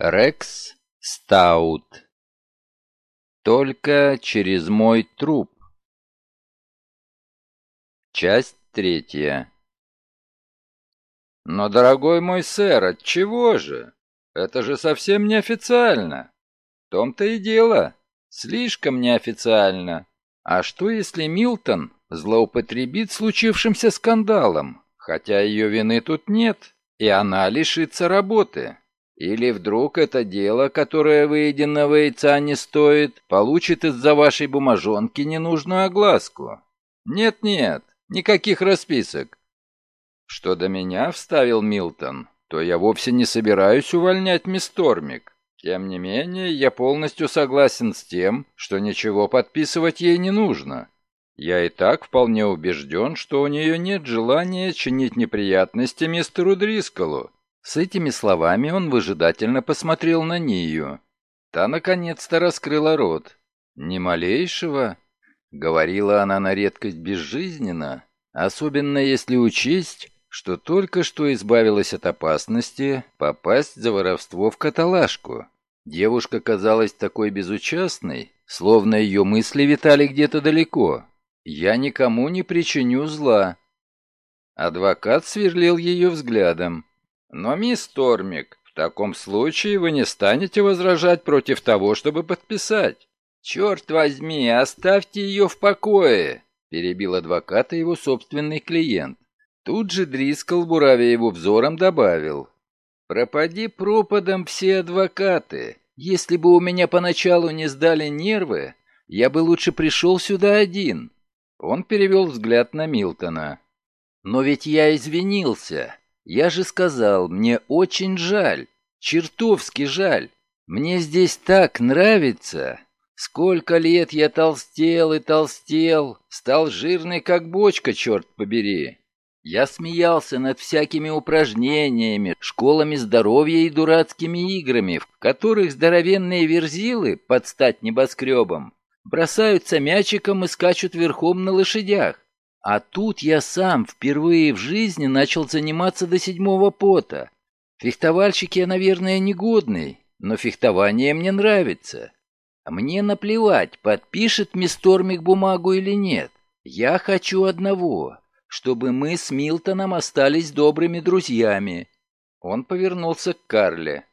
Рекс Стаут. Только через мой труп. Часть третья. Но, дорогой мой сэр, от чего же? Это же совсем неофициально. В том-то и дело. Слишком неофициально. А что, если Милтон злоупотребит случившимся скандалом, хотя ее вины тут нет, и она лишится работы? Или вдруг это дело, которое выеденного яйца не стоит, получит из-за вашей бумажонки ненужную огласку? Нет-нет, никаких расписок. Что до меня, вставил Милтон, то я вовсе не собираюсь увольнять мисс Тормик. Тем не менее, я полностью согласен с тем, что ничего подписывать ей не нужно. Я и так вполне убежден, что у нее нет желания чинить неприятности мистеру Дрисколу, с этими словами он выжидательно посмотрел на Нию. Та наконец-то раскрыла рот. «Ни малейшего?» — говорила она на редкость безжизненно, особенно если учесть, что только что избавилась от опасности попасть за воровство в каталажку. Девушка казалась такой безучастной, словно ее мысли витали где-то далеко. «Я никому не причиню зла». Адвокат сверлил ее взглядом. Но, мисс Тормик, в таком случае вы не станете возражать против того, чтобы подписать. Черт возьми, оставьте ее в покое, перебил адвоката его собственный клиент. Тут же Дрискл, буравя его взором, добавил. «Пропади пропадом все адвокаты. Если бы у меня поначалу не сдали нервы, я бы лучше пришел сюда один». Он перевел взгляд на Милтона. «Но ведь я извинился. Я же сказал, мне очень жаль, чертовски жаль. Мне здесь так нравится. Сколько лет я толстел и толстел, стал жирный, как бочка, черт побери. Я смеялся над всякими упражнениями, школами здоровья и дурацкими играми, в которых здоровенные верзилы, под стать небоскребом, бросаются мячиком и скачут верхом на лошадях. А тут я сам впервые в жизни начал заниматься до седьмого пота. Фехтовальщик я, наверное, негодный, но фехтование мне нравится. Мне наплевать, подпишет мисс Тормик бумагу или нет. Я хочу одного, чтобы мы с Милтоном остались добрыми друзьями. Он повернулся к Карле.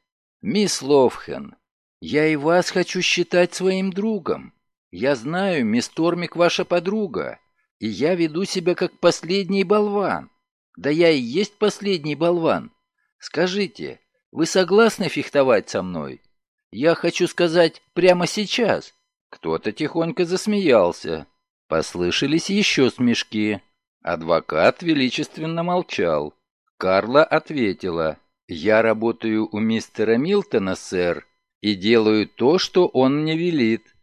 «Мисс Ловхен, я и вас хочу считать своим другом. Я знаю, мисс Тормик ваша подруга, и я веду себя как последний болван. Да я и есть последний болван. Скажите, вы согласны фехтовать со мной? Я хочу сказать прямо сейчас. Кто-то тихонько засмеялся. Послышались еще смешки. Адвокат величественно молчал. Карла ответила. «Я работаю у мистера Милтона, сэр, и делаю то, что он мне велит».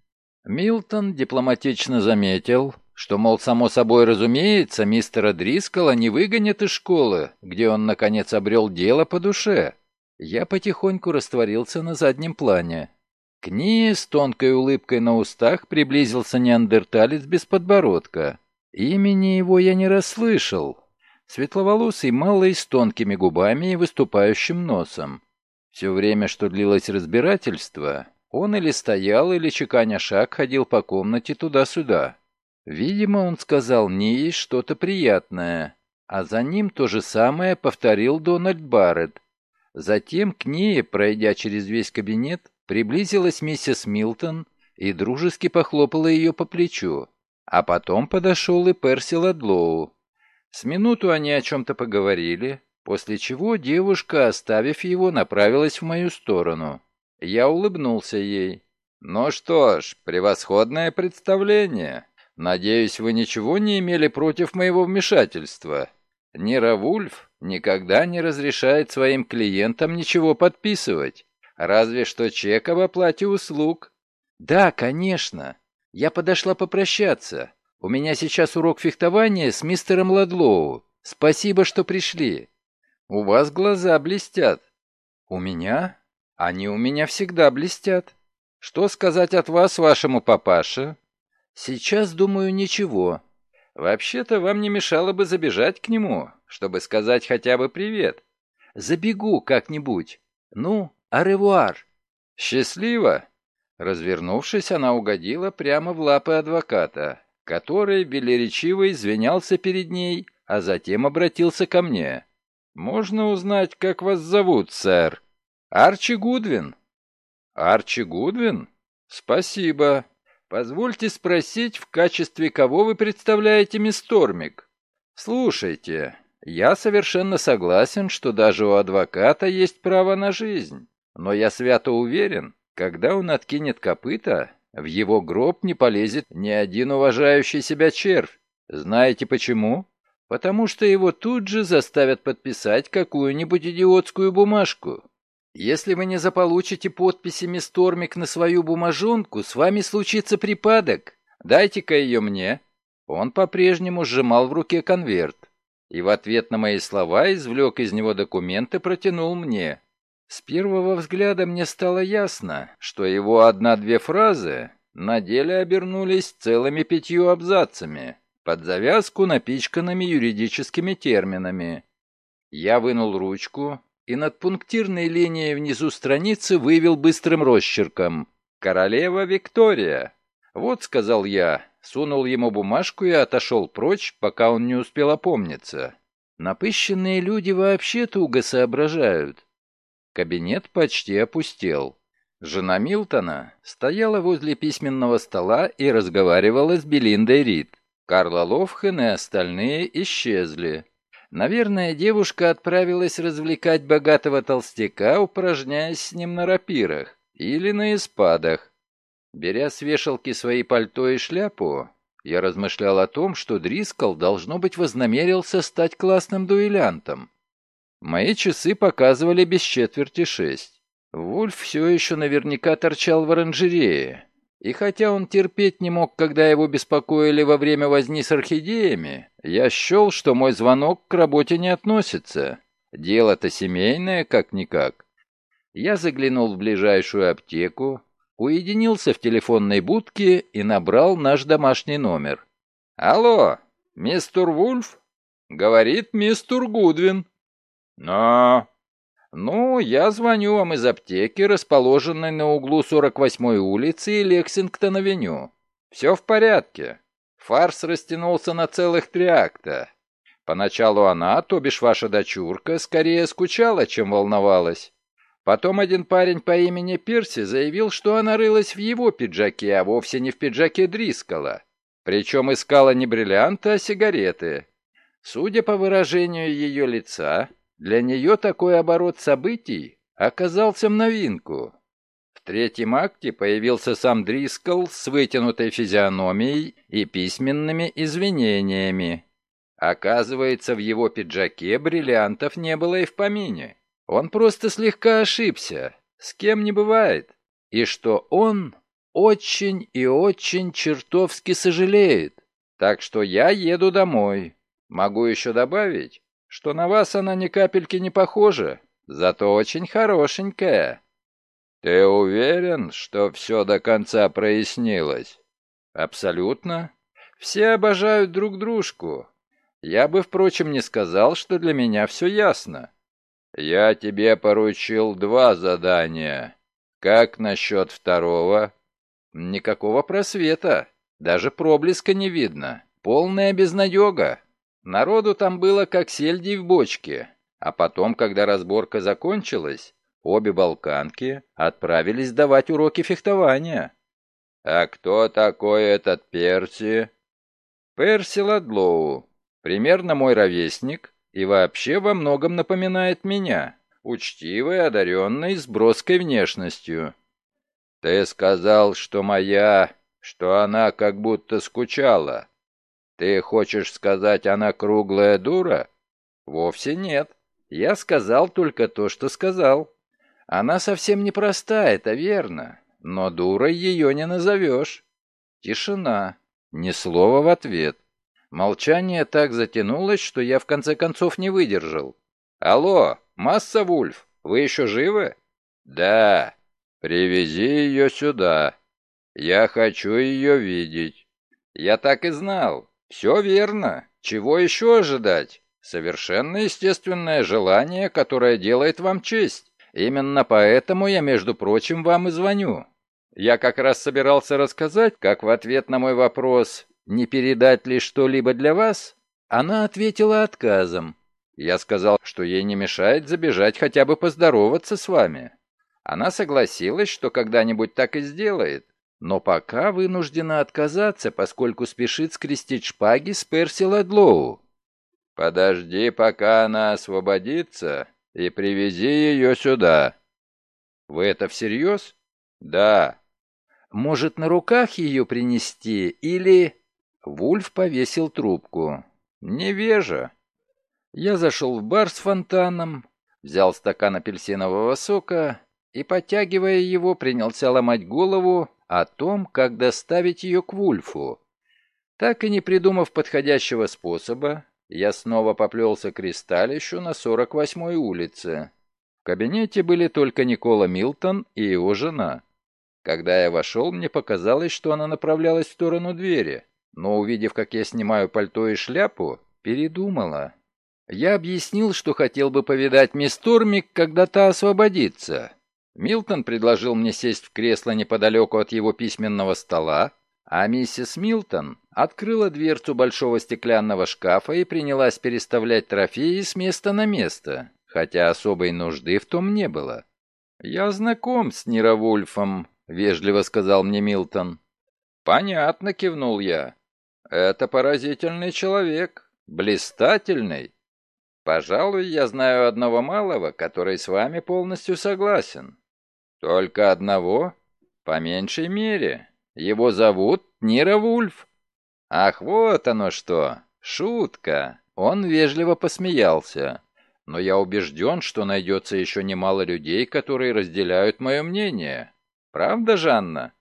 Милтон дипломатично заметил, что, мол, само собой разумеется, мистера Дрискала не выгонят из школы, где он, наконец, обрел дело по душе. Я потихоньку растворился на заднем плане. К ней с тонкой улыбкой на устах приблизился неандерталец без подбородка. Имени его я не расслышал. Светловолосый малый с тонкими губами и выступающим носом. Все время, что длилось разбирательство, он или стоял, или чеканя шаг ходил по комнате туда-сюда. Видимо, он сказал Нии что-то приятное, а за ним то же самое повторил Дональд Барретт. Затем к Нии, пройдя через весь кабинет, приблизилась миссис Милтон и дружески похлопала ее по плечу. А потом подошел и Перси Ладлоу. С минуту они о чем-то поговорили, после чего девушка, оставив его, направилась в мою сторону. Я улыбнулся ей. «Ну что ж, превосходное представление!» Надеюсь, вы ничего не имели против моего вмешательства. Нира Вульф никогда не разрешает своим клиентам ничего подписывать, разве что чек об оплате услуг. Да, конечно. Я подошла попрощаться. У меня сейчас урок фехтования с мистером Ладлоу. Спасибо, что пришли. У вас глаза блестят. У меня? Они у меня всегда блестят. Что сказать от вас вашему папаше? Сейчас, думаю, ничего. Вообще-то вам не мешало бы забежать к нему, чтобы сказать хотя бы привет. Забегу как-нибудь. Ну, Аревуар!» «Счастливо!» Развернувшись, она угодила прямо в лапы адвоката, который велеречиво извинялся перед ней, а затем обратился ко мне. «Можно узнать, как вас зовут, сэр?» «Арчи Гудвин». «Арчи Гудвин? Спасибо. Позвольте спросить, в качестве кого вы представляете мисс Тормик?» «Слушайте, я совершенно согласен, что даже у адвоката есть право на жизнь, но я свято уверен, когда он откинет копыта, в его гроб не полезет ни один уважающий себя червь. Знаете почему? Потому что его тут же заставят подписать какую-нибудь идиотскую бумажку. Если вы не заполучите подписи мисс Тормик на свою бумажонку, с вами случится припадок. Дайте-ка ее мне. Он по-прежнему сжимал в руке конверт и в ответ на мои слова извлек из него документы и протянул мне. С первого взгляда мне стало ясно, что его одна-две фразы на деле обернулись целыми пятью абзацами, под завязку напичканными юридическими терминами. Я вынул ручку и над пунктирной линией внизу страницы вывел быстрым росчерком «Королева Виктория». «Вот», — сказал я, сунул ему бумажку и отошел прочь, пока он не успел опомниться. Напыщенные люди вообще туго соображают. Кабинет почти опустел. Жена Милтона стояла возле письменного стола и разговаривала с Белиндой Рид. Карла Ловхен и остальные исчезли. Наверное, девушка отправилась развлекать богатого толстяка, упражняясь с ним на рапирах или на испадах. Беря с вешалки свои пальто и шляпу, я размышлял о том, что Дрискл, должно быть, вознамерился стать классным дуэлянтом. Мои часы показывали без четверти шесть. Вульф все еще наверняка торчал в оранжерее. И хотя он терпеть не мог, когда его беспокоили во время возни с орхидеями, я счел, что мой звонок к работе не относится. Дело-то семейное, как-никак. Я заглянул в ближайшую аптеку, уединился в телефонной будке и набрал наш домашний номер. «Алло, мистер Вульф?» «Говорит мистер Гудвин». «Но...» «Ну, я звоню вам из аптеки, расположенной на углу 48-й улицы и Лексингтон-авеню. Все в порядке. Фарс растянулся на целых три акта. Поначалу она, то бишь ваша дочурка, скорее скучала, чем волновалась. Потом один парень по имени Пирси заявил, что она рылась в его пиджаке, а вовсе не в пиджаке Дрискала. Причем искала не бриллианты, а сигареты. Судя по выражению ее лица, для нее такой оборот событий оказался в новинку. В третьем акте появился сам Дрискл с вытянутой физиономией и письменными извинениями. Оказывается, в его пиджаке бриллиантов не было и в помине. Он просто слегка ошибся, с кем не бывает, и что он очень и очень чертовски сожалеет. Так что я еду домой. Могу еще добавить, что на вас она ни капельки не похожа, зато очень хорошенькая. Ты уверен, что все до конца прояснилось? Абсолютно. Все обожают друг дружку. Я бы, впрочем, не сказал, что для меня все ясно. «Я тебе поручил два задания. Как насчет второго?» «Никакого просвета. Даже проблеска не видно. Полная безнадега. Народу там было как сельди в бочке. А потом, когда разборка закончилась, обе балканки отправились давать уроки фехтования». «А кто такой этот Перси?» «Перси Ладлоу. Примерно мой ровесник, и вообще во многом напоминает меня, учтивый, одаренный, с броской внешностью. Ты сказал, что моя, что она как будто скучала. Ты хочешь сказать, она круглая дура? Вовсе нет. Я сказал только то, что сказал. Она совсем непроста, это верно, но дурой ее не назовешь. Тишина, ни слова в ответ. Молчание так затянулось, что я в конце концов не выдержал. «Алло, Масса Вульф, вы еще живы?» «Да. Привези ее сюда. Я хочу ее видеть». «Я так и знал. Все верно. Чего еще ожидать? Совершенно естественное желание, которое делает вам честь. Именно поэтому я, между прочим, вам и звоню. Я как раз собирался рассказать, как в ответ на мой вопрос «не передать ли что-либо для вас?» она ответила отказом. Я сказал, что ей не мешает забежать хотя бы поздороваться с вами. Она согласилась, что когда-нибудь так и сделает, но пока вынуждена отказаться, поскольку спешит скрестить шпаги с Перси Ладлоу. «Подожди, пока она освободится, и привези ее сюда». «Вы это всерьез?» «Да». «Может, на руках ее принести, или...» Вульф повесил трубку. «Невежа». Я зашел в бар с фонтаном, взял стакан апельсинового сока и, подтягивая его, принялся ломать голову о том, как доставить ее к Вульфу. Так и не придумав подходящего способа, я снова поплелся к Кристалищу на 48-й улице. В кабинете были только Никола Милтон и его жена. Когда я вошел, мне показалось, что она направлялась в сторону двери, но, увидев, как я снимаю пальто и шляпу, передумала. Я объяснил, что хотел бы повидать мисс Тормик, когда та освободится. Милтон предложил мне сесть в кресло неподалеку от его письменного стола, а миссис Милтон открыла дверцу большого стеклянного шкафа и принялась переставлять трофеи с места на место, хотя особой нужды в том не было. «Я знаком с Нировульфом», — вежливо сказал мне Милтон. «Понятно», — кивнул я. «Это поразительный человек, блистательный. Пожалуй, я знаю одного малого, который с вами полностью согласен. «Только одного? По меньшей мере. Его зовут Нира Вульф». «Ах, вот оно что! Шутка!» Он вежливо посмеялся. «Но я убежден, что найдется еще немало людей, которые разделяют мое мнение. Правда, Жанна?»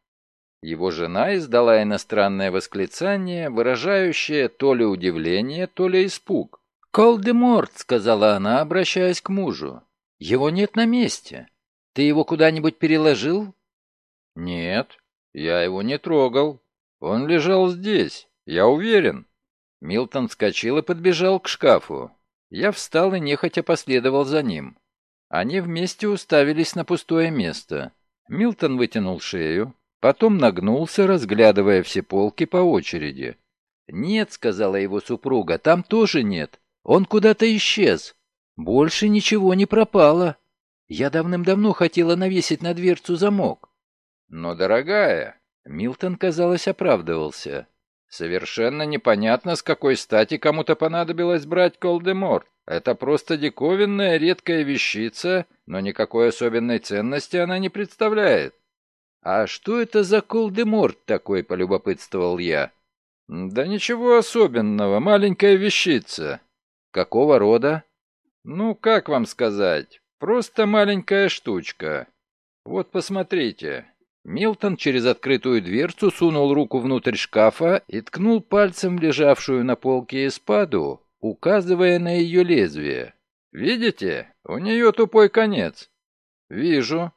Его жена издала иностранное восклицание, выражающее то ли удивление, то ли испуг. «Колдеморт», — сказала она, обращаясь к мужу. «Его нет на месте. Ты его куда-нибудь переложил?» «Нет, я его не трогал. Он лежал здесь, я уверен». Милтон вскочил и подбежал к шкафу. Я встал и нехотя последовал за ним. Они вместе уставились на пустое место. Милтон вытянул шею, потом нагнулся, разглядывая все полки по очереди. «Нет», — сказала его супруга, — «там тоже нет. Он куда-то исчез. Больше ничего не пропало». Я давным-давно хотела навесить на дверцу замок. Но, дорогая, Милтон, казалось, оправдывался. Совершенно непонятно, с какой стати кому-то понадобилось брать Колдеморт. Это просто диковинная редкая вещица, но никакой особенной ценности она не представляет. «А что это за Колдеморт такой?» — полюбопытствовал я. «Да ничего особенного, маленькая вещица». «Какого рода?» «Ну, как вам сказать? Просто маленькая штучка. Вот посмотрите. Милтон через открытую дверцу сунул руку внутрь шкафа и ткнул пальцем лежавшую на полке эспаду, указывая на ее лезвие. «Видите? У нее тупой конец». «Вижу».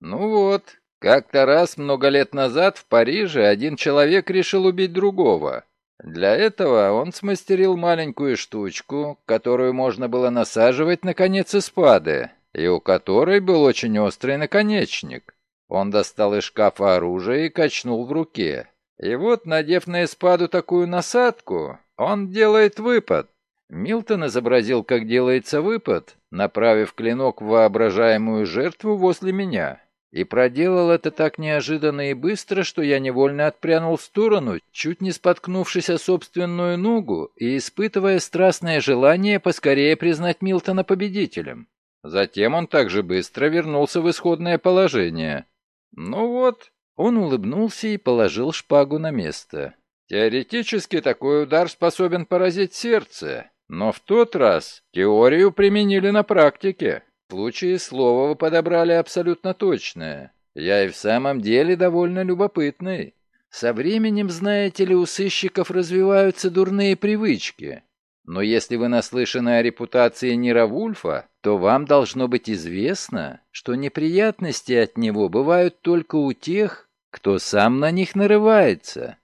«Ну вот, как-то раз много лет назад в Париже один человек решил убить другого. Для этого он смастерил маленькую штучку, которую можно было насаживать на конец эспады и у которой был очень острый наконечник. Он достал из шкафа оружие и качнул в руке. И вот, надев на эспаду такую насадку, он делает выпад. Милтон изобразил, как делается выпад, направив клинок в воображаемую жертву возле меня. И проделал это так неожиданно и быстро, что я невольно отпрянул в сторону, чуть не споткнувшись о собственную ногу и испытывая страстное желание поскорее признать Милтона победителем. Затем он также быстро вернулся в исходное положение. Ну вот, он улыбнулся и положил шпагу на место. Теоретически такой удар способен поразить сердце, но в тот раз теорию применили на практике. В случае слова вы подобрали абсолютно точное. Я и в самом деле довольно любопытный. Со временем, знаете ли, у сыщиков развиваются дурные привычки. Но если вы наслышаны о репутации Нира Вульфа, то вам должно быть известно, что неприятности от него бывают только у тех, кто сам на них нарывается.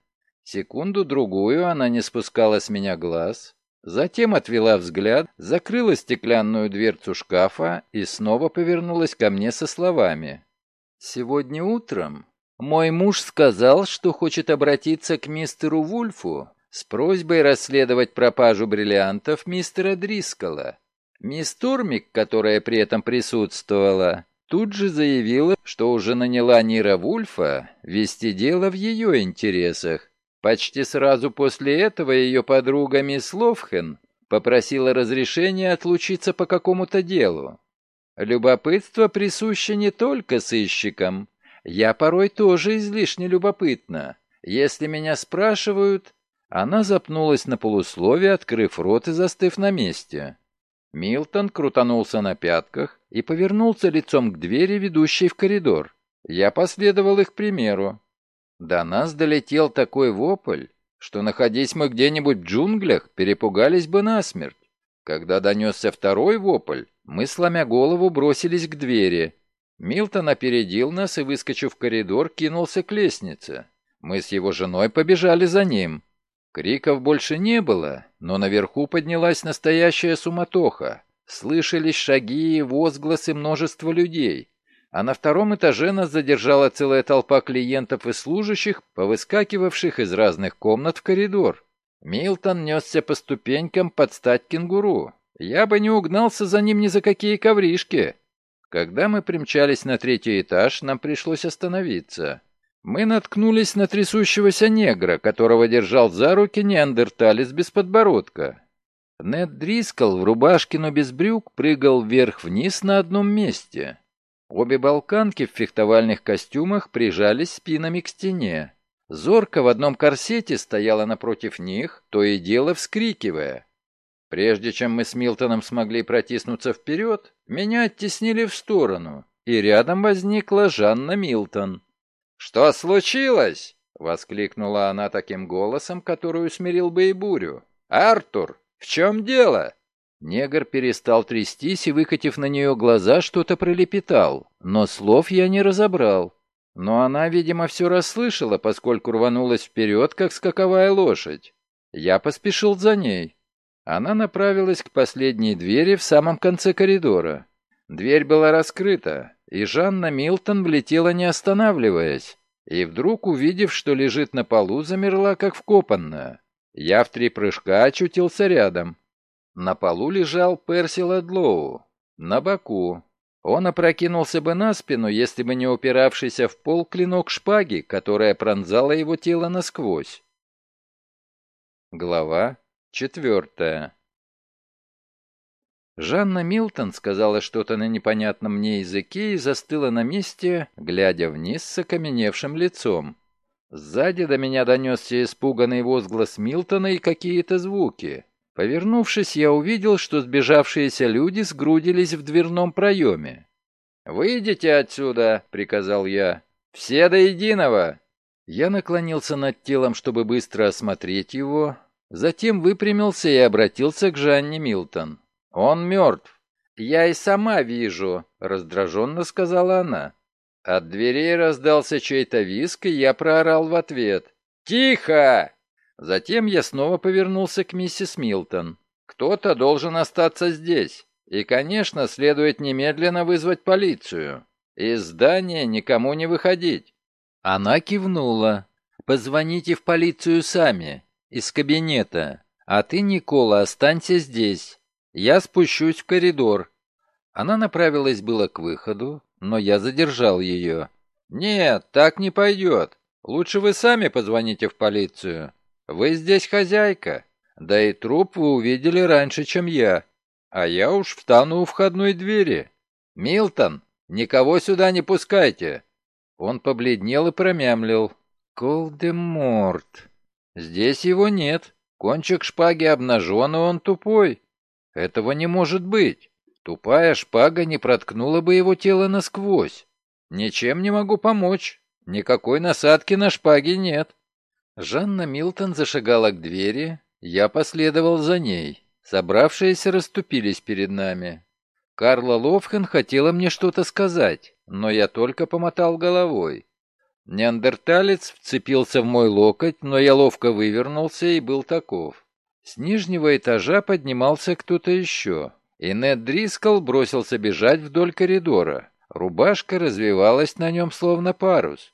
Секунду-другую она не спускала с меня глаз, Затем отвела взгляд, закрыла стеклянную дверцу шкафа и снова повернулась ко мне со словами. «Сегодня утром мой муж сказал, что хочет обратиться к мистеру Вульфу с просьбой расследовать пропажу бриллиантов мистера Дрискала. Мисс Тормик, которая при этом присутствовала, тут же заявила, что уже наняла Нира Вульфа вести дело в ее интересах. Почти сразу после этого ее подруга мисс Ловхен попросила разрешения отлучиться по какому-то делу. Любопытство присуще не только сыщикам. Я порой тоже излишне любопытна. Если меня спрашивают... Она запнулась на полусловие, открыв рот и застыв на месте. Милтон крутанулся на пятках и повернулся лицом к двери, ведущей в коридор. Я последовал их примеру. До нас долетел такой вопль, что, находясь мы где-нибудь в джунглях, перепугались бы насмерть. Когда донесся второй вопль, мы, сломя голову, бросились к двери. Милтон опередил нас и, выскочив в коридор, кинулся к лестнице. Мы с его женой побежали за ним. Криков больше не было, но наверху поднялась настоящая суматоха. Слышались шаги и возгласы множества людей. А на втором этаже нас задержала целая толпа клиентов и служащих, повыскакивавших из разных комнат в коридор. Милтон несся по ступенькам под стать кенгуру. Я бы не угнался за ним ни за какие ковришки. Когда мы примчались на третий этаж, нам пришлось остановиться. Мы наткнулись на трясущегося негра, которого держал за руки неандерталец без подбородка. Нед Дрискл в рубашке, но без брюк, прыгал вверх-вниз на одном месте. Обе балканки в фехтовальных костюмах прижались спинами к стене. Зорка в одном корсете стояла напротив них, то и дело вскрикивая. Прежде чем мы с Милтоном смогли протиснуться вперед, меня оттеснили в сторону, и рядом возникла Жанна Милтон. «Что случилось?» — воскликнула она таким голосом, который усмирил бы и бурю. «Артур, в чем дело?» Негр перестал трястись и, выкатив на нее глаза, что-то пролепетал, но слов я не разобрал. Но она, видимо, все расслышала, поскольку рванулась вперед, как скаковая лошадь. Я поспешил за ней. Она направилась к последней двери в самом конце коридора. Дверь была раскрыта, и Жанна Милтон влетела не останавливаясь, и вдруг, увидев, что лежит на полу, замерла как вкопанная. Я в три прыжка очутился рядом. На полу лежал Перси Ладлоу, на боку. Он опрокинулся бы на спину, если бы не упиравшийся в пол клинок шпаги, которая пронзала его тело насквозь. Глава четвертая Жанна Милтон сказала что-то на непонятном мне языке и застыла на месте, глядя вниз с окаменевшим лицом. Сзади до меня донесся испуганный возглас Милтона и какие-то звуки. Повернувшись, я увидел, что сбежавшиеся люди сгрудились в дверном проеме. «Выйдите отсюда!» — приказал я. «Все до единого!» Я наклонился над телом, чтобы быстро осмотреть его, затем выпрямился и обратился к Жанне Милтон. «Он мертв. Я и сама вижу», — раздраженно сказала она. От дверей раздался чей-то виск, и я проорал в ответ. «Тихо!» Затем я снова повернулся к миссис Милтон. «Кто-то должен остаться здесь. И, конечно, следует немедленно вызвать полицию. Из здания никому не выходить». Она кивнула. «Позвоните в полицию сами, из кабинета. А ты, Никола, останься здесь. Я спущусь в коридор». Она направилась было к выходу, но я задержал ее. «Нет, так не пойдет. Лучше вы сами позвоните в полицию. Вы здесь хозяйка. Да и труп вы увидели раньше, чем я. А я уж встану у входной двери. Милтон, никого сюда не пускайте». Он побледнел и промямлил. «Колдеморт. Здесь его нет. Кончик шпаги обнажен, и он тупой. Этого не может быть. Тупая шпага не проткнула бы его тело насквозь. Ничем не могу помочь. Никакой насадки на шпаге нет. Жанна Милтон зашагала к двери, я последовал за ней. Собравшиеся расступились перед нами. Карла Ловхен хотела мне что-то сказать, но я только помотал головой. Неандерталец вцепился в мой локоть, но я ловко вывернулся и был таков. С нижнего этажа поднимался кто-то еще, и Нед Дрискл бросился бежать вдоль коридора. Рубашка развивалась на нем словно парус.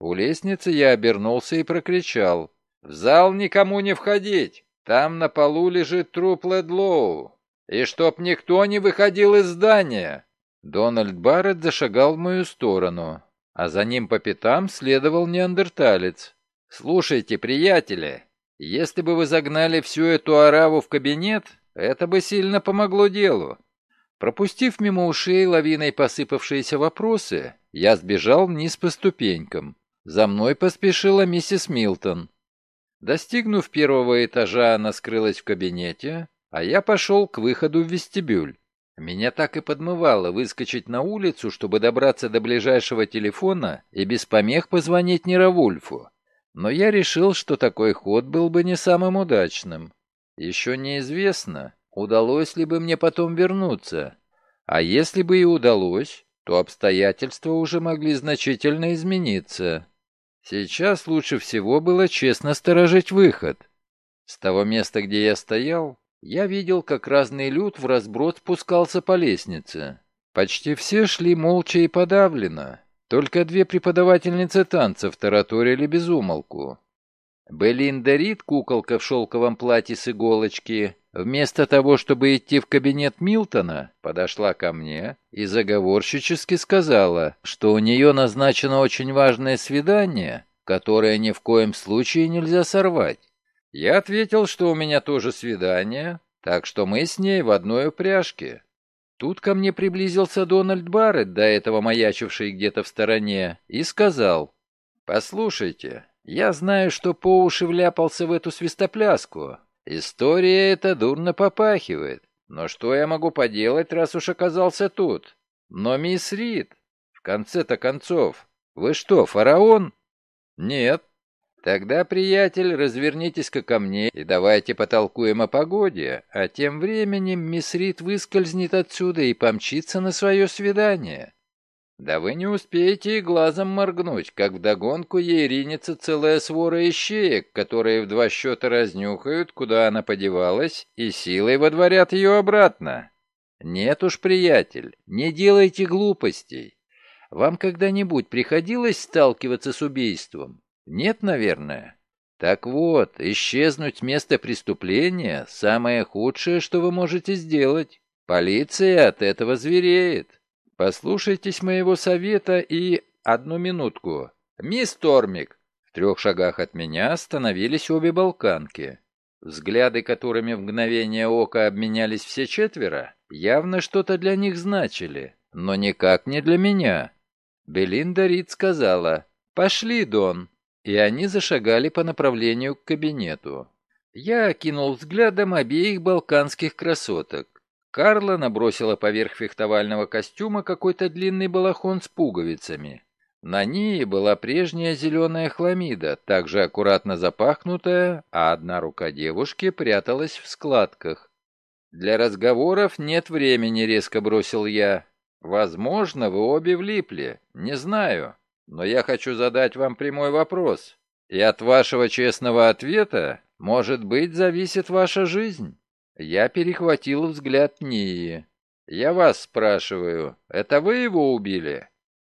У лестницы я обернулся и прокричал. «В зал никому не входить! Там на полу лежит труп Ледлоу! И чтоб никто не выходил из здания!» Дональд Барретт зашагал в мою сторону, а за ним по пятам следовал неандерталец. «Слушайте, приятели, если бы вы загнали всю эту ораву в кабинет, это бы сильно помогло делу. Пропустив мимо ушей лавиной посыпавшиеся вопросы, я сбежал вниз по ступенькам. За мной поспешила миссис Милтон. Достигнув первого этажа, она скрылась в кабинете, а я пошел к выходу в вестибюль. Меня так и подмывало выскочить на улицу, чтобы добраться до ближайшего телефона и без помех позвонить Неравульфу. Но я решил, что такой ход был бы не самым удачным. Еще неизвестно, удалось ли бы мне потом вернуться. А если бы и удалось, то обстоятельства уже могли значительно измениться. Сейчас лучше всего было честно сторожить выход. С того места, где я стоял, я видел, как разный люд в разброд спускался по лестнице. Почти все шли молча и подавленно. Только две преподавательницы танцев тараторили без умолку. Белинда Рид, куколка в шелковом платье с иголочки, вместо того, чтобы идти в кабинет Милтона, подошла ко мне и заговорщически сказала, что у нее назначено очень важное свидание, которое ни в коем случае нельзя сорвать. Я ответил, что у меня тоже свидание, так что мы с ней в одной упряжке. Тут ко мне приблизился Дональд Барретт, до этого маячивший где-то в стороне, и сказал, «Послушайте, я знаю, что по уши вляпался в эту свистопляску. История эта дурно попахивает. Но что я могу поделать, раз уж оказался тут? Но, мисс Рид, в конце-то концов, вы что, фараон? Нет. Тогда, приятель, развернитесь-ка ко мне и давайте потолкуем о погоде, а тем временем мисс Рид выскользнет отсюда и помчится на свое свидание. Да вы не успеете и глазом моргнуть, как вдогонку ей ринется целая свора ищеек, которые в два счета разнюхают, куда она подевалась, и силой водворят ее обратно. Нет уж, приятель, не делайте глупостей. Вам когда-нибудь приходилось сталкиваться с убийством? Нет, наверное. Так вот, исчезнуть с места преступления – самое худшее, что вы можете сделать. Полиция от этого звереет. «Послушайтесь моего совета и... одну минутку. Мисс Тормик!» В трех шагах от меня остановились обе балканки. Взгляды, которыми в мгновение ока обменялись все четверо, явно что-то для них значили, но никак не для меня. Белинда Рид сказала «Пошли, Дон», и они зашагали по направлению к кабинету. Я окинул взглядом обеих балканских красоток. Карла набросила поверх фехтовального костюма какой-то длинный балахон с пуговицами. На ней была прежняя зеленая хламида, также аккуратно запахнутая, а одна рука девушки пряталась в складках. «Для разговоров нет времени», — резко бросил я. «Возможно, вы обе влипли, не знаю, но я хочу задать вам прямой вопрос, и от вашего честного ответа, может быть, зависит ваша жизнь». Я перехватил взгляд Нии. «Я вас спрашиваю, это вы его убили?»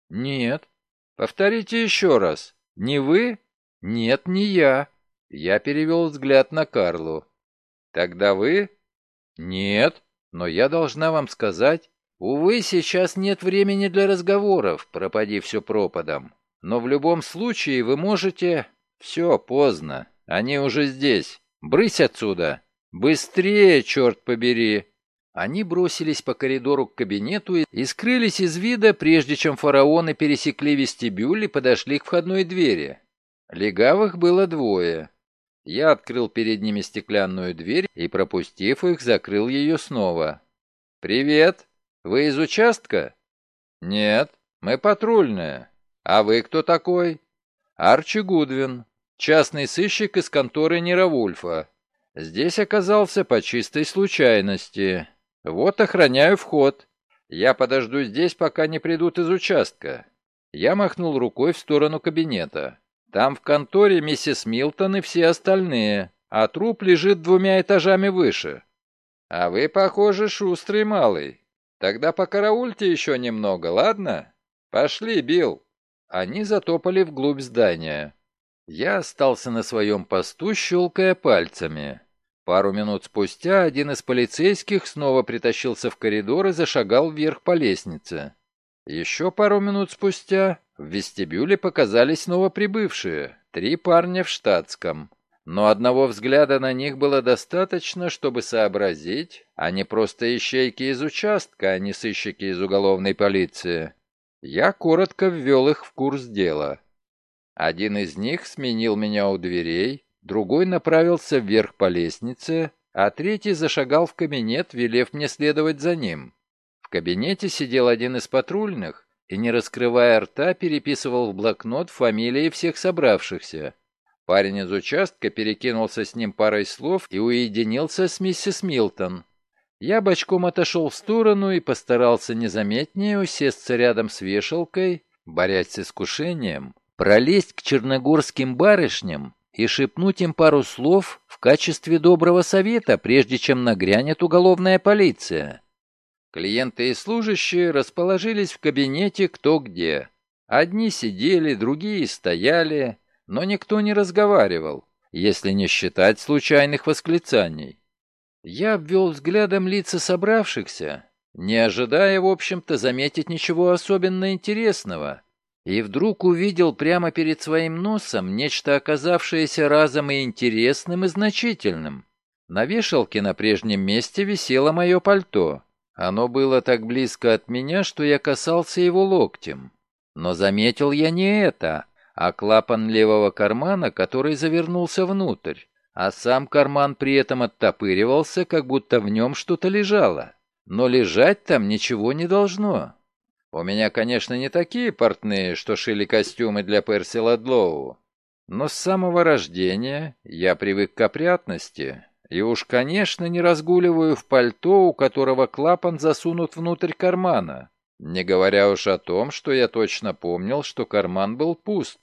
«Нет». «Повторите еще раз. Не вы?» «Нет, не я». Я перевел взгляд на Карлу. «Тогда вы?» «Нет, но я должна вам сказать...» «Увы, сейчас нет времени для разговоров, пропади все пропадом. Но в любом случае вы можете...» «Все, поздно. Они уже здесь. Брысь отсюда!» «Быстрее, черт побери!» Они бросились по коридору к кабинету и скрылись из вида, прежде чем фараоны пересекли вестибюль и подошли к входной двери. Легавых было двое. Я открыл перед ними стеклянную дверь и, пропустив их, закрыл ее снова. «Привет! Вы из участка?» «Нет, мы патрульная. А вы кто такой?» «Арчи Гудвин, частный сыщик из конторы Неравульфа. Здесь оказался по чистой случайности. Вот охраняю вход. Я подожду здесь, пока не придут из участка. Я махнул рукой в сторону кабинета. Там в конторе миссис Милтон и все остальные. а труп лежит двумя этажами выше. А вы, похоже, шустрый малый. Тогда покараульте еще немного, ладно? Пошли, Билл. Они затопали вглубь здания. Я остался на своем посту, щелкая пальцами. Пару минут спустя один из полицейских снова притащился в коридор и зашагал вверх по лестнице. Еще пару минут спустя в вестибюле показались новоприбывшие, три парня в штатском. Но одного взгляда на них было достаточно, чтобы сообразить, они просто ищейки из участка, а не сыщики из уголовной полиции. Я коротко ввел их в курс дела. Один из них сменил меня у дверей, другой направился вверх по лестнице, а третий зашагал в кабинет, велев мне следовать за ним. В кабинете сидел один из патрульных и, не раскрывая рта, переписывал в блокнот фамилии всех собравшихся. Парень из участка перекинулся с ним парой слов и уединился с миссис Милтон. Я бочком отошел в сторону и постарался незаметнее усесться рядом с вешалкой, борясь с искушением, пролезть к черногорским барышням и шепнуть им пару слов в качестве доброго совета, прежде чем нагрянет уголовная полиция. Клиенты и служащие расположились в кабинете кто где. Одни сидели, другие стояли, но никто не разговаривал, если не считать случайных восклицаний. Я обвел взглядом лица собравшихся, не ожидая, в общем-то, заметить ничего особенно интересного, и вдруг увидел прямо перед своим носом нечто оказавшееся разом и интересным, и значительным. На вешалке на прежнем месте висело мое пальто. Оно было так близко от меня, что я касался его локтем. Но заметил я не это, а клапан левого кармана, который завернулся внутрь, а сам карман при этом оттопыривался, как будто в нем что-то лежало. Но лежать там ничего не должно. У меня, конечно, не такие портные, что шили костюмы для Перси Ладлоу, но с самого рождения я привык к опрятности, и уж, конечно, не разгуливаю в пальто, у которого клапан засунут внутрь кармана, не говоря уж о том, что я точно помнил, что карман был пуст.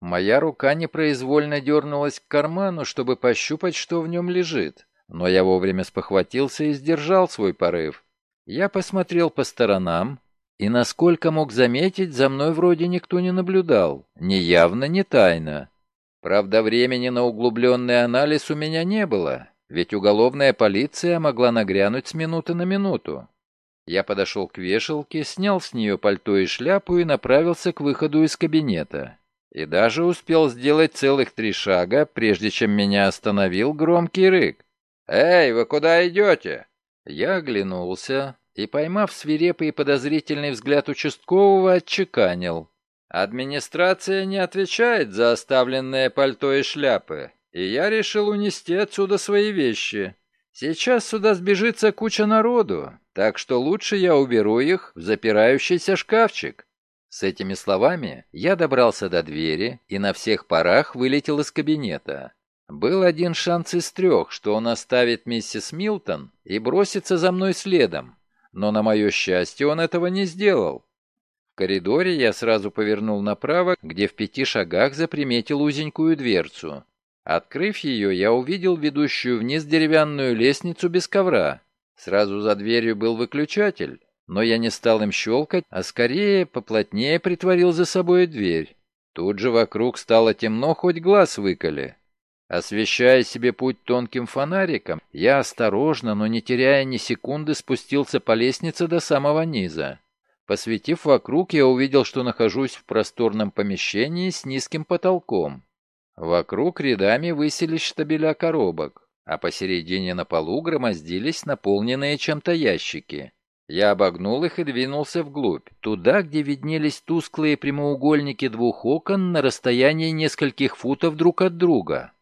Моя рука непроизвольно дернулась к карману, чтобы пощупать, что в нем лежит, но я вовремя спохватился и сдержал свой порыв. Я посмотрел по сторонам, и, насколько мог заметить, за мной вроде никто не наблюдал, ни явно, ни тайно. Правда, времени на углубленный анализ у меня не было, ведь уголовная полиция могла нагрянуть с минуты на минуту. Я подошел к вешалке, снял с нее пальто и шляпу и направился к выходу из кабинета. И даже успел сделать целых три шага, прежде чем меня остановил громкий рык. «Эй, вы куда идете?» Я оглянулся, и, поймав свирепый и подозрительный взгляд участкового, отчеканил. «Администрация не отвечает за оставленное пальто и шляпы, и я решил унести отсюда свои вещи. Сейчас сюда сбежится куча народу, так что лучше я уберу их в запирающийся шкафчик». С этими словами я добрался до двери и на всех парах вылетел из кабинета. Был один шанс из трех, что он оставит миссис Милтон и бросится за мной следом, но на мое счастье он этого не сделал. В коридоре я сразу повернул направо, где в пяти шагах заприметил узенькую дверцу. Открыв ее, я увидел ведущую вниз деревянную лестницу без ковра. Сразу за дверью был выключатель, но я не стал им щелкать, а скорее поплотнее притворил за собой дверь. Тут же вокруг стало темно, хоть глаз выколи. Освещая себе путь тонким фонариком, я осторожно, но не теряя ни секунды, спустился по лестнице до самого низа. Посветив вокруг, я увидел, что нахожусь в просторном помещении с низким потолком. Вокруг рядами высились штабеля коробок, а посередине на полу громоздились наполненные чем-то ящики. Я обогнул их и двинулся вглубь, туда, где виднелись тусклые прямоугольники двух окон на расстоянии нескольких футов друг от друга.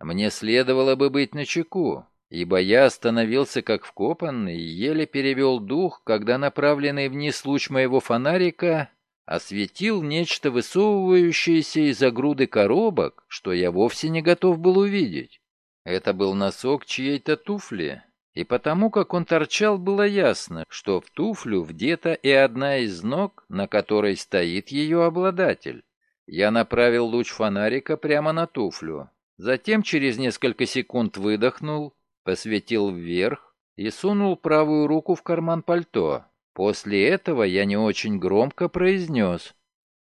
Мне следовало бы быть начеку, ибо я остановился как вкопанный и еле перевел дух, когда направленный вниз луч моего фонарика осветил нечто высовывающееся из-за груды коробок, что я вовсе не готов был увидеть. Это был носок чьей-то туфли, и потому как он торчал, было ясно, что в туфлю вдета и одна из ног, на которой стоит ее обладатель. Я направил луч фонарика прямо на туфлю. затем через несколько секунд выдохнул, посветил вверх и сунул правую руку в карман пальто. После этого я не очень громко произнес.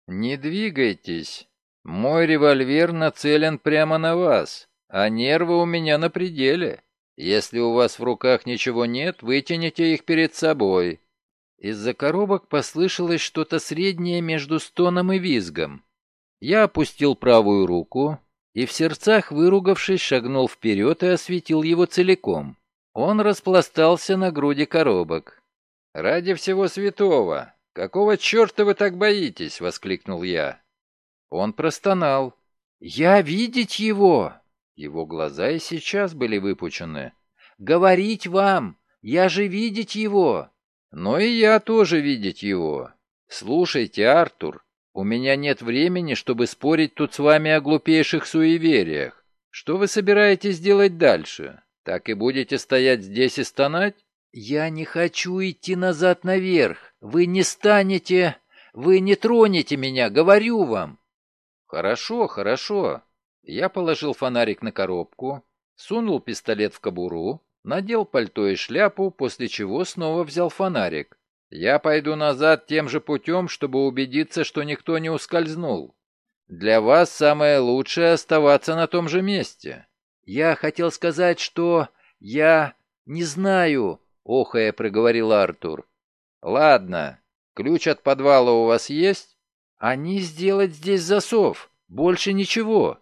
«Не двигайтесь. Мой револьвер нацелен прямо на вас, а нервы у меня на пределе. Если у вас в руках ничего нет, вытяните их перед собой». Из-за коробок послышалось что-то среднее между стоном и визгом. Я опустил правую руку и в сердцах, выругавшись, шагнул вперед и осветил его целиком. Он распластался на груди коробок. «Ради всего святого! Какого черта вы так боитесь?» — воскликнул я. Он простонал. «Я видеть его!» Его глаза и сейчас были выпучены. «Говорить вам! Я же видеть его!» «Но и я тоже видеть его. Слушайте, Артур, у меня нет времени, чтобы спорить тут с вами о глупейших суевериях. Что вы собираетесь делать дальше? Так и будете стоять здесь и стонать?» «Я не хочу идти назад наверх. Вы не станете... Вы не тронете меня, говорю вам!» «Хорошо, хорошо». Я положил фонарик на коробку, сунул пистолет в кобуру, надел пальто и шляпу, после чего снова взял фонарик. «Я пойду назад тем же путем, чтобы убедиться, что никто не ускользнул. Для вас самое лучшее оставаться на том же месте». «Я хотел сказать, что... я... не знаю...» — охая проговорил Артур. «Ладно. Ключ от подвала у вас есть?» «Они сделать здесь засов. Больше ничего».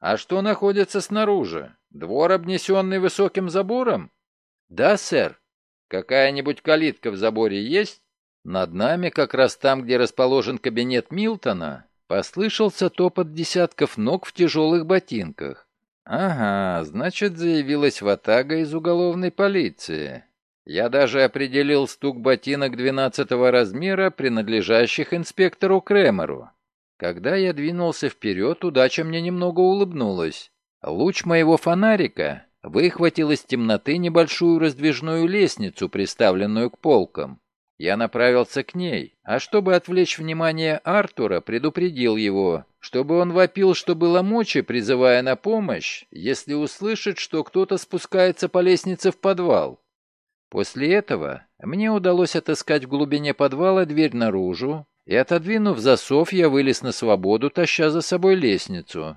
«А что находится снаружи? Двор, обнесенный высоким забором?» «Да, сэр». «Какая-нибудь калитка в заборе есть?» Над нами, как раз там, где расположен кабинет Милтона, послышался топот десятков ног в тяжелых ботинках. «Ага, значит, заявилась ватага из уголовной полиции. Я даже определил стук ботинок двенадцатого размера, принадлежащих инспектору Кремеру. Когда я двинулся вперед, удача мне немного улыбнулась. Луч моего фонарика выхватил из темноты небольшую раздвижную лестницу, приставленную к полкам. Я направился к ней, а чтобы отвлечь внимание Артура, предупредил его, чтобы он вопил, что было мочи, призывая на помощь, если услышит, что кто-то спускается по лестнице в подвал. После этого мне удалось отыскать в глубине подвала дверь наружу, и, отодвинув засов, я вылез на свободу, таща за собой лестницу.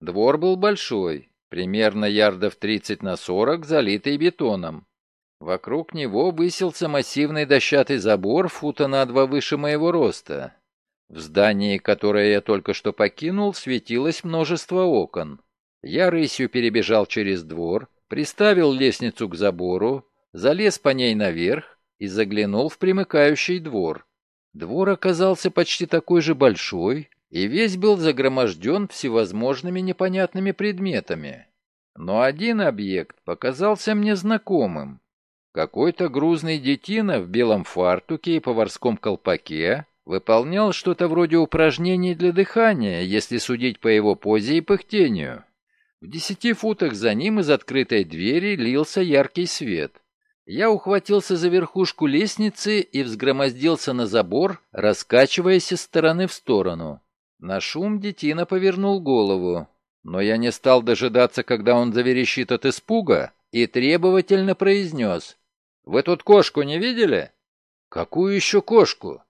Двор был большой, примерно ярдов 30 на 40, залитый бетоном. Вокруг него высился массивный дощатый забор, фута на два выше моего роста. В здании, которое я только что покинул, светилось множество окон. Я рысью перебежал через двор, приставил лестницу к забору, залез по ней наверх и заглянул в примыкающий двор. Двор оказался почти такой же большой, и весь был загроможден всевозможными непонятными предметами. Но один объект показался мне знакомым. Какой-то грузный детина в белом фартуке и поварском колпаке выполнял что-то вроде упражнений для дыхания, если судить по его позе и пыхтению. В десяти футах за ним из открытой двери лился яркий свет. Я ухватился за верхушку лестницы и взгромоздился на забор, раскачиваясь из стороны в сторону. На шум детина повернул голову, но я не стал дожидаться, когда он заверещит от испуга, и требовательно произнес. «Вы тут кошку не видели?» «Какую еще кошку?»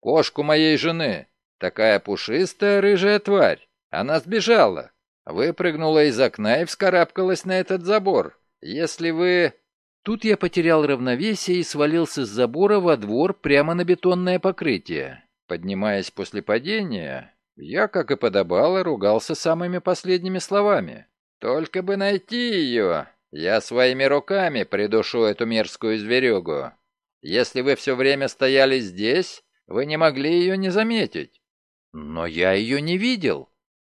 «Кошку моей жены. Такая пушистая рыжая тварь. Она сбежала. Выпрыгнула из окна и вскарабкалась на этот забор. Если вы...» Тут я потерял равновесие и свалился с забора во двор прямо на бетонное покрытие. Поднимаясь после падения, я, как и подобало, ругался самыми последними словами. «Только бы найти ее! Я своими руками придушу эту мерзкую зверюгу. Если вы все время стояли здесь, вы не могли ее не заметить». «Но я ее не видел».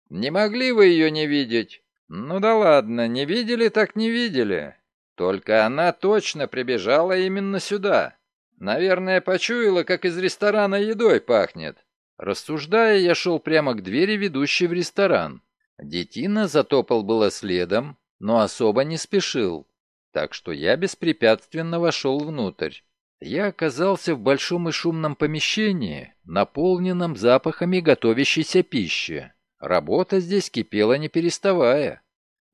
«Не могли вы ее не видеть? Ну да ладно, не видели так не видели. Только она точно прибежала именно сюда. Наверное, почуяла, как из ресторана едой пахнет. Рассуждая, я шел прямо к двери, ведущей в ресторан. Детина затопал было следом, но особо не спешил, так что я беспрепятственно вошел внутрь. Я оказался в большом и шумном помещении, наполненном запахами готовящейся пищи. Работа здесь кипела не переставая.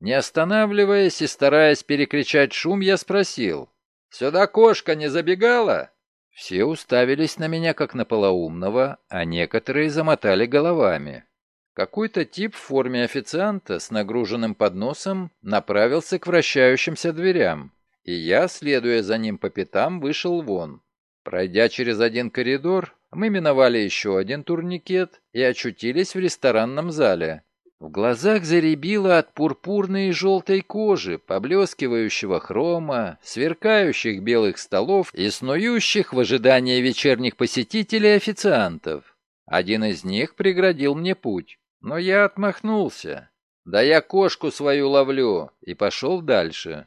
Не останавливаясь и стараясь перекричать шум, я спросил. «Сюда кошка не забегала?» Все уставились на меня как на полоумного, а некоторые замотали головами. Какой-то тип в форме официанта с нагруженным подносом направился к вращающимся дверям, и я, следуя за ним по пятам, вышел вон. Пройдя через один коридор, мы миновали еще один турникет и очутились в ресторанном зале. В глазах заребило от пурпурной и желтой кожи, поблескивающего хрома, сверкающих белых столов и снующих в ожидании вечерних посетителей официантов. Один из них преградил мне путь. Но я отмахнулся. Да я кошку свою ловлю, и пошел дальше.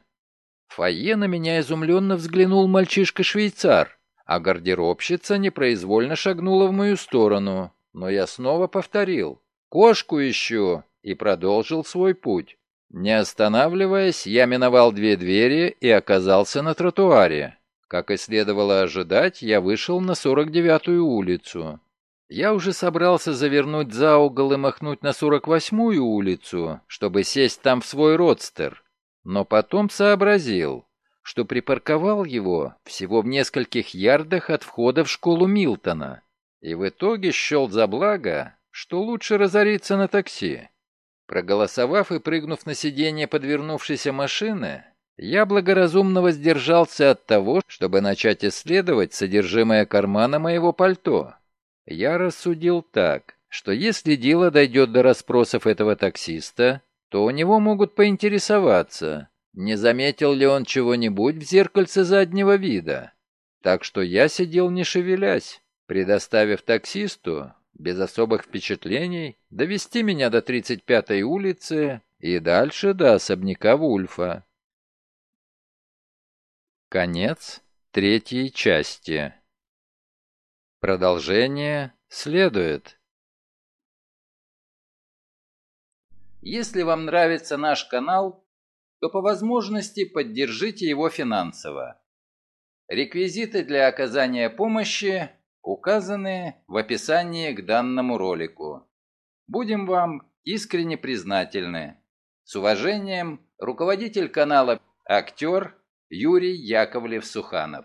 В фойе на меня изумленно взглянул мальчишка-швейцар, а гардеробщица непроизвольно шагнула в мою сторону, но я снова повторил «Кошку ищу!» и продолжил свой путь. Не останавливаясь, я миновал две двери и оказался на тротуаре. Как и следовало ожидать, я вышел на 49-ю улицу. Я уже собрался завернуть за угол и махнуть на 48-ю улицу, чтобы сесть там в свой родстер, но потом сообразил, что припарковал его всего в нескольких ярдах от входа в школу Милтона, и в итоге счел за благо, что лучше разориться на такси. Проголосовав и прыгнув на сиденье подвернувшейся машины, я благоразумно воздержался от того, чтобы начать исследовать содержимое кармана моего пальто. Я рассудил так, что если дело дойдет до расспросов этого таксиста, то у него могут поинтересоваться, не заметил ли он чего-нибудь в зеркальце заднего вида. Так что я сидел не шевелясь, предоставив таксисту, без особых впечатлений, довести меня до 35-й улицы и дальше до особняка Вульфа. Конец третьей части. Продолжение следует. Если вам нравится наш канал, то по возможности поддержите его финансово. Реквизиты для оказания помощи указаны в описании к данному ролику. Будем вам искренне признательны. С уважением, руководитель канала «Актер» Юрий Яковлев-Суханов.